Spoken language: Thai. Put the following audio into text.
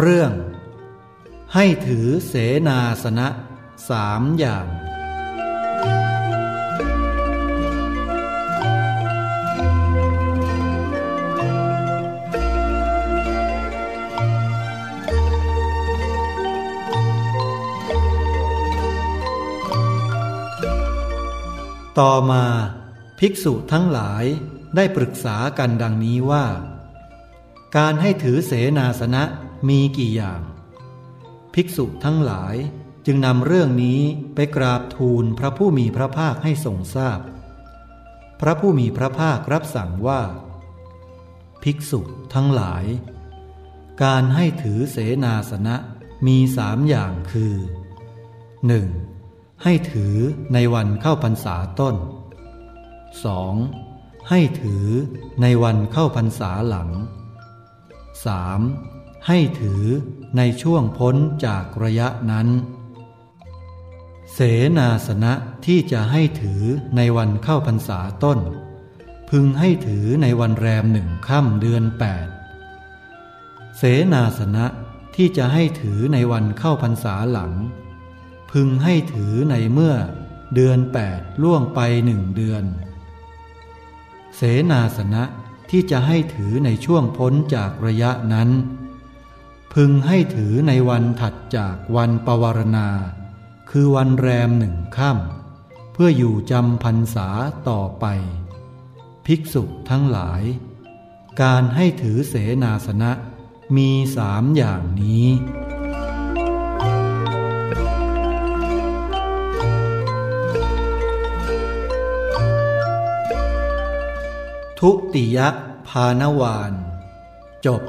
เรื่อง ให้ถือเสนาสนะสามอย่าง ต่อมาภิกษุทั้งหลายได้ปรึกษากันดังนี้ว่า การให้ถือเสนาสนะ มีกี่อย่าง ภิกษุทั้งหลายจึงนำเรื่องนี้ไปกราบทูลพระผู้มีพระภาคให้ทรงทราบพพระผู้มีพระภาครับสั่งว่า ภิกษุทั้งหลาย การให้ถือเสนาสนะมีสามอย่างคือ 1. ให้ถือในวันเข้าพรรษาต้น 2. ให้ถือในวันเข้าพรรษาหลัง 3. ให้ถือในช่วงพ้นจากระยะนั้น เสนาสนะที่จะให้ถือในวันเข้าพรรษาต้น พึงให้ถือในวันแรมหนึ่งค่ำเดือนแปดเสนาสนะที่จะให้ถือในวันเข้าพรรษาหลัง พึงให้ถือในเมื่อเดือนแปดล่วงไปหนึ่งเดือน เสนาสนะที่จะให้ถือในช่วงพ้นจากระยะนั้น พึงให้ถือในวันถัดจากวันปวารณา คือวันแรมหนึ่งค่ำเพื่ออยู่จำพรรษาต่อไป ภิกษุทั้งหลาย การให้ถือเสนาสนะมีสามอย่างนี้ทุติยภานวาน จบ